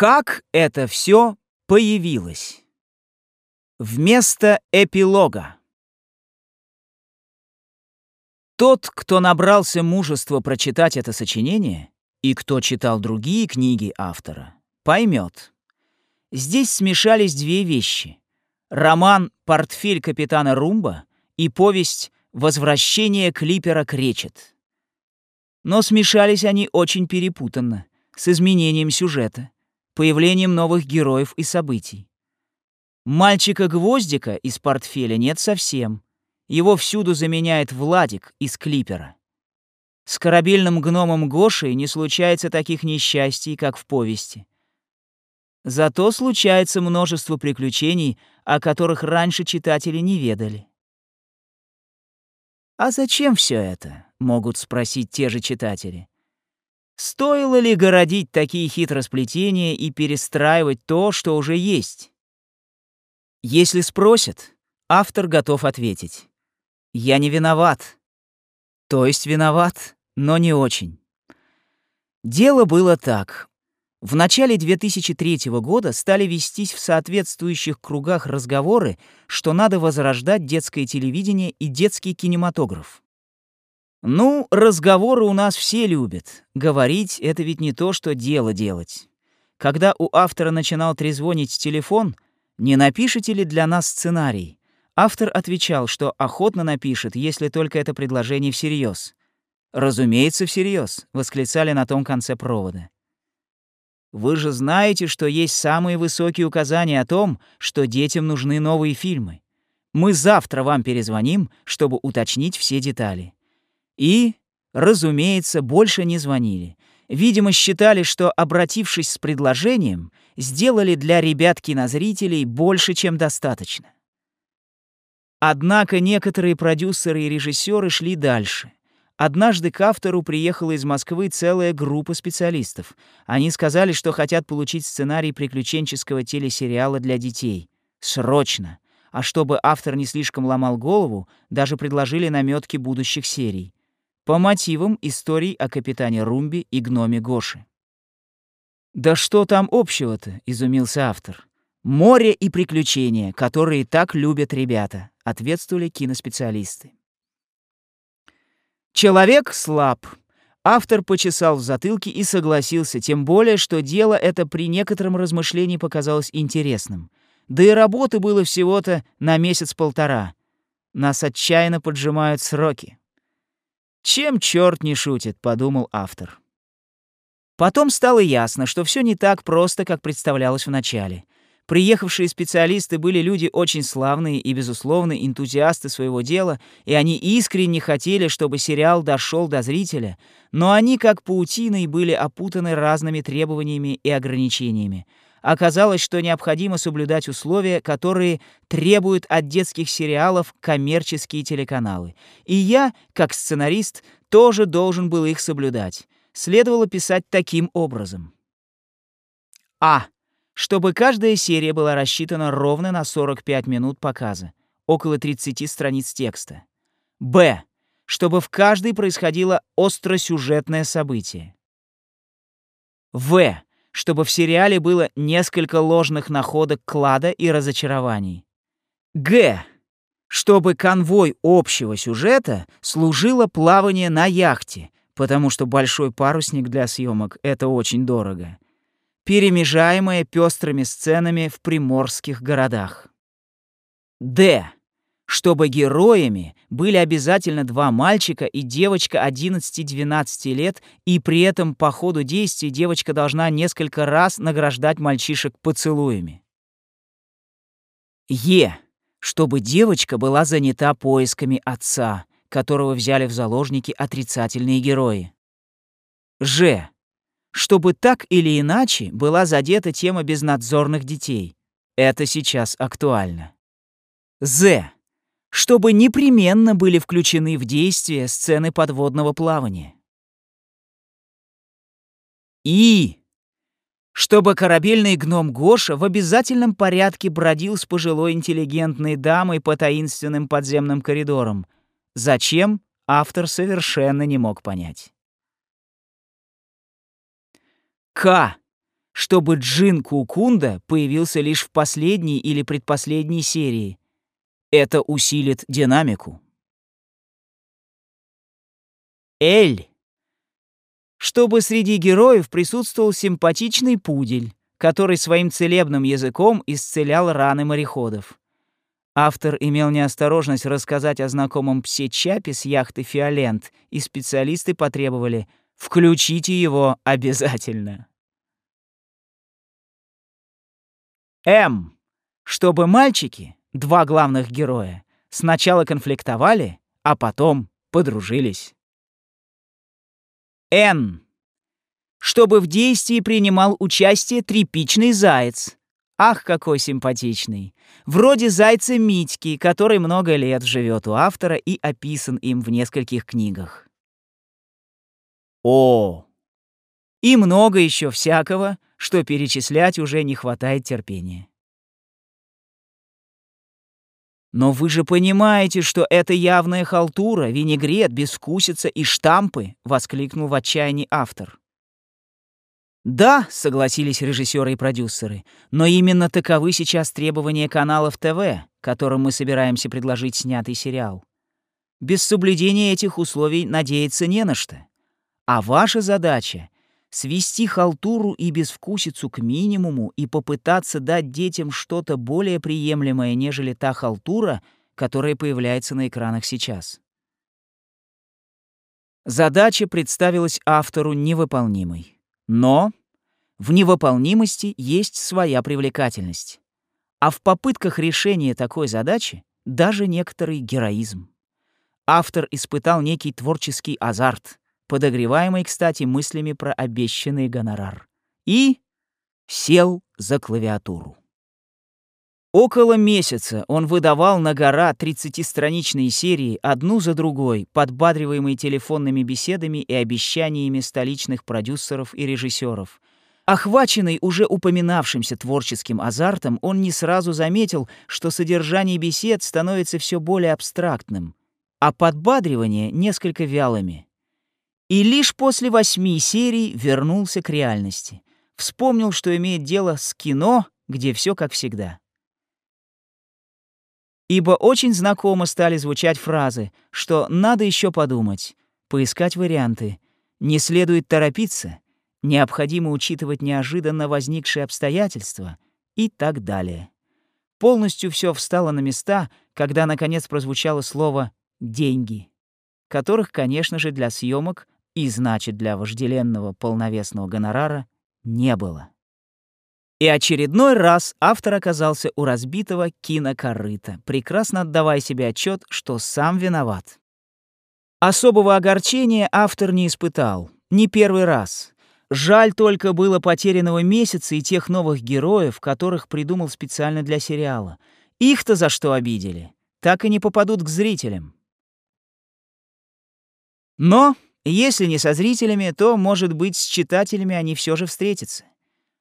Как это все появилось? Вместо эпилога. Тот, кто набрался мужества прочитать это сочинение, и кто читал другие книги автора, поймет. Здесь смешались две вещи. Роман «Портфель капитана Румба» и повесть «Возвращение клипера Кречет». Но смешались они очень перепутанно, с изменением сюжета, появлением новых героев и событий. Мальчика-гвоздика из портфеля нет совсем. Его всюду заменяет Владик из клипера. С корабельным гномом Гошей не случается таких несчастий, как в повести. Зато случается множество приключений, о которых раньше читатели не ведали. «А зачем все это?» — могут спросить те же читатели. Стоило ли городить такие хитросплетения и перестраивать то, что уже есть? Если спросят, автор готов ответить. «Я не виноват». То есть виноват, но не очень. Дело было так. В начале 2003 года стали вестись в соответствующих кругах разговоры, что надо возрождать детское телевидение и детский кинематограф. Ну, разговоры у нас все любят. Говорить — это ведь не то, что дело делать. Когда у автора начинал трезвонить телефон, не напишите ли для нас сценарий? Автор отвечал, что охотно напишет, если только это предложение всерьез. «Разумеется, всерьез», — восклицали на том конце провода. Вы же знаете, что есть самые высокие указания о том, что детям нужны новые фильмы. Мы завтра вам перезвоним, чтобы уточнить все детали. И, разумеется, больше не звонили. Видимо, считали, что, обратившись с предложением, сделали для ребят-кинозрителей больше, чем достаточно. Однако некоторые продюсеры и режиссеры шли дальше — Однажды к автору приехала из Москвы целая группа специалистов. Они сказали, что хотят получить сценарий приключенческого телесериала для детей. Срочно. А чтобы автор не слишком ломал голову, даже предложили наметки будущих серий. По мотивам историй о капитане Румби и гноме Гоши. «Да что там общего-то?» — изумился автор. «Море и приключения, которые так любят ребята», — ответствовали киноспециалисты. Человек слаб. Автор почесал в затылке и согласился, тем более, что дело это при некотором размышлении показалось интересным. Да и работы было всего-то на месяц-полтора. Нас отчаянно поджимают сроки. «Чем черт не шутит», — подумал автор. Потом стало ясно, что все не так просто, как представлялось вначале. Приехавшие специалисты были люди очень славные и, безусловно, энтузиасты своего дела, и они искренне хотели, чтобы сериал дошел до зрителя, но они, как паутиной, были опутаны разными требованиями и ограничениями. Оказалось, что необходимо соблюдать условия, которые требуют от детских сериалов коммерческие телеканалы. И я, как сценарист, тоже должен был их соблюдать. Следовало писать таким образом. А чтобы каждая серия была рассчитана ровно на 45 минут показа, около 30 страниц текста. Б. Чтобы в каждой происходило остросюжетное событие. В. Чтобы в сериале было несколько ложных находок клада и разочарований. Г. Чтобы конвой общего сюжета служило плавание на яхте, потому что большой парусник для съемок — это очень дорого перемежаемое пестрыми сценами в приморских городах. Д. Чтобы героями были обязательно два мальчика и девочка 11-12 лет, и при этом по ходу действий девочка должна несколько раз награждать мальчишек поцелуями. Е. Чтобы девочка была занята поисками отца, которого взяли в заложники отрицательные герои. Ж чтобы так или иначе была задета тема безнадзорных детей. Это сейчас актуально. З. Чтобы непременно были включены в действие сцены подводного плавания. И. Чтобы корабельный гном Гоша в обязательном порядке бродил с пожилой интеллигентной дамой по таинственным подземным коридорам. Зачем, автор совершенно не мог понять. К. чтобы Джин Кукунда появился лишь в последней или предпоследней серии. Это усилит динамику. Эль. Чтобы среди героев присутствовал симпатичный пудель, который своим целебным языком исцелял раны мореходов. Автор имел неосторожность рассказать о знакомом псе Чапи с яхты «Фиолент», и специалисты потребовали «включите его обязательно». М. Чтобы мальчики, два главных героя, сначала конфликтовали, а потом подружились. Н. Чтобы в действии принимал участие тряпичный заяц, Ах, какой симпатичный. Вроде зайца Митьки, который много лет живет у автора и описан им в нескольких книгах. О! И много еще всякого, что перечислять уже не хватает терпения. Но вы же понимаете, что это явная халтура, винегрет, безвкусица и штампы, воскликнул в отчаянии автор. Да, согласились режиссеры и продюсеры, но именно таковы сейчас требования каналов ТВ, которым мы собираемся предложить снятый сериал. Без соблюдения этих условий надеяться не на что. А ваша задача — свести халтуру и безвкусицу к минимуму и попытаться дать детям что-то более приемлемое, нежели та халтура, которая появляется на экранах сейчас. Задача представилась автору невыполнимой. Но в невыполнимости есть своя привлекательность. А в попытках решения такой задачи даже некоторый героизм. Автор испытал некий творческий азарт, подогреваемый, кстати, мыслями про обещанный гонорар. И сел за клавиатуру. Около месяца он выдавал на гора 30-страничные серии одну за другой, подбадриваемые телефонными беседами и обещаниями столичных продюсеров и режиссеров. Охваченный уже упоминавшимся творческим азартом, он не сразу заметил, что содержание бесед становится все более абстрактным, а подбадривание — несколько вялыми. И лишь после восьми серий вернулся к реальности. Вспомнил, что имеет дело с кино, где все как всегда ибо очень знакомо стали звучать фразы, что надо еще подумать, поискать варианты, не следует торопиться, необходимо учитывать неожиданно возникшие обстоятельства и так далее. Полностью все встало на места, когда наконец прозвучало слово «деньги», которых, конечно же, для съемок и, значит, для вожделенного полновесного гонорара не было. И очередной раз автор оказался у разбитого кинокорыта, прекрасно отдавая себе отчет, что сам виноват. Особого огорчения автор не испытал. Не первый раз. Жаль только было потерянного месяца и тех новых героев, которых придумал специально для сериала. Их-то за что обидели? Так и не попадут к зрителям. Но, если не со зрителями, то, может быть, с читателями они все же встретятся.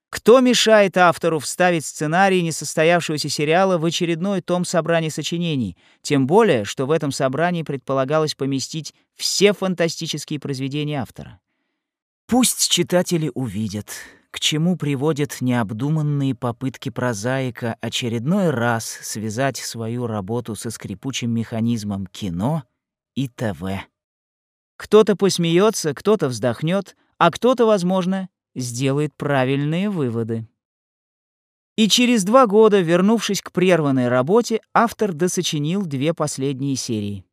Кто мешает автору вставить сценарий несостоявшегося сериала в очередной том собрания сочинений, тем более, что в этом собрании предполагалось поместить все фантастические произведения автора? Пусть читатели увидят, к чему приводят необдуманные попытки прозаика очередной раз связать свою работу со скрипучим механизмом кино и ТВ. Кто-то посмеется, кто-то вздохнет, а кто-то, возможно, сделает правильные выводы. И через два года, вернувшись к прерванной работе, автор досочинил две последние серии.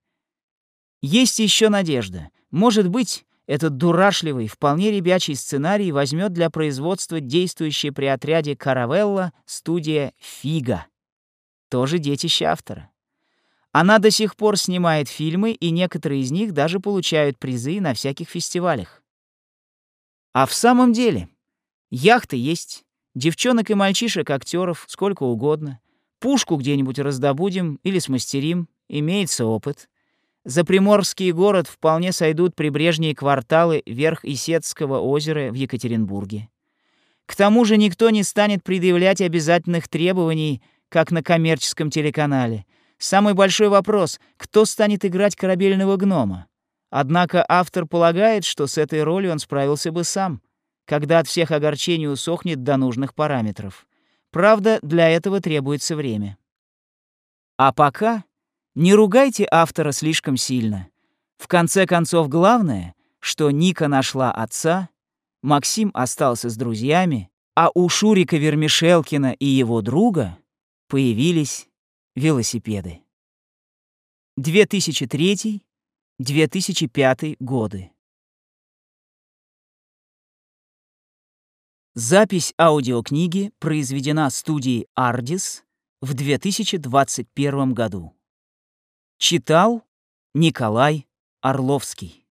Есть еще надежда. Может быть, этот дурашливый, вполне ребячий сценарий возьмет для производства действующая при отряде «Каравелла» студия «Фига». Тоже детище автора. Она до сих пор снимает фильмы, и некоторые из них даже получают призы на всяких фестивалях. А в самом деле, яхты есть, девчонок и мальчишек, актеров сколько угодно. Пушку где-нибудь раздобудем или смастерим, имеется опыт. За Приморский город вполне сойдут прибрежные кварталы верх Исетского озера в Екатеринбурге. К тому же никто не станет предъявлять обязательных требований, как на коммерческом телеканале. Самый большой вопрос — кто станет играть корабельного гнома? Однако автор полагает, что с этой ролью он справился бы сам. когда от всех огорчений усохнет до нужных параметров. Правда, для этого требуется время. А пока не ругайте автора слишком сильно. В конце концов, главное, что Ника нашла отца, Максим остался с друзьями, а у Шурика Вермишелкина и его друга появились велосипеды. 2003-2005 годы. Запись аудиокниги произведена студией «Ардис» в 2021 году. Читал Николай Орловский.